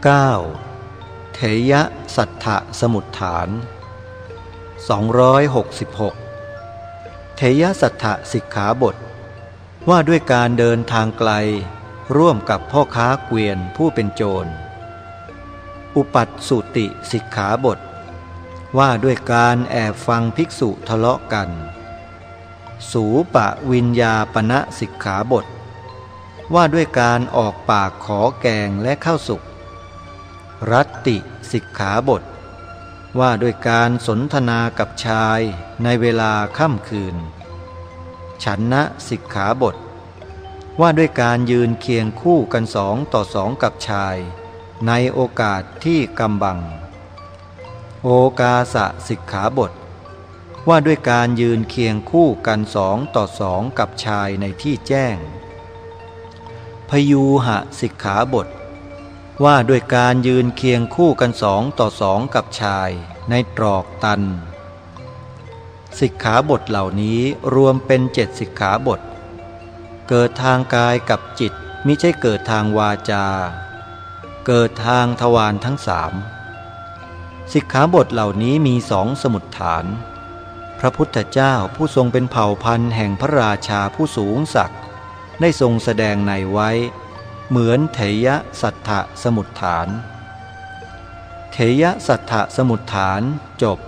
9. เถยะสัทธะสมุทฐาน 266เถยะสัทธะสิกขาบท ว่าด้วยการเดินทางไกล ร่วมกับพ่อค้าเกวียนผู้เป็นโจร อุปัตสุติสิกขาบท ว่าด้วยการแอบฟังภิกษุทะเลาะกัน สูปะวิญญาปณะสิกขาบทว่าด้วยการออกปากขอแกงและข้าวสุก รัตติสิกขาบท ว่าด้วยการสนทนากับชายในเวลาค่ำคืน ฉันนะสิกขาบท ว่าด้วยการยืนเคียงคู่กันสองต่อสองกับชาย ในโอกาสที่กำบัง โอกาสะสิกขาบท ว่าด้วยการยืนเคียงคู่กันสองต่อสองกับชายในที่แจ้ง พยูหะสิกขาบท ว่าด้วยการยืนเคียงคู่กันสองต่อสองกับชาย ในตรอกตัน สิกขาบทเหล่านี้รวมเป็นเจ็ดสิกขาบท เกิดทางกายกับจิตมิใช่เกิดทางวาจา เกิดทางทวารทั้งสามสิกขาบทเหล่านี้มีสองสมุดฐาน พระพุทธเจ้าผู้ทรงเป็นเผ่าพันธุ์แห่งพระราชาผู้สูงศักดิ์ได้ทรงแสดงในไว้ เหมือนเถยะสัทธสมุทฐาน เถยะสัทธสมุทฐานจบ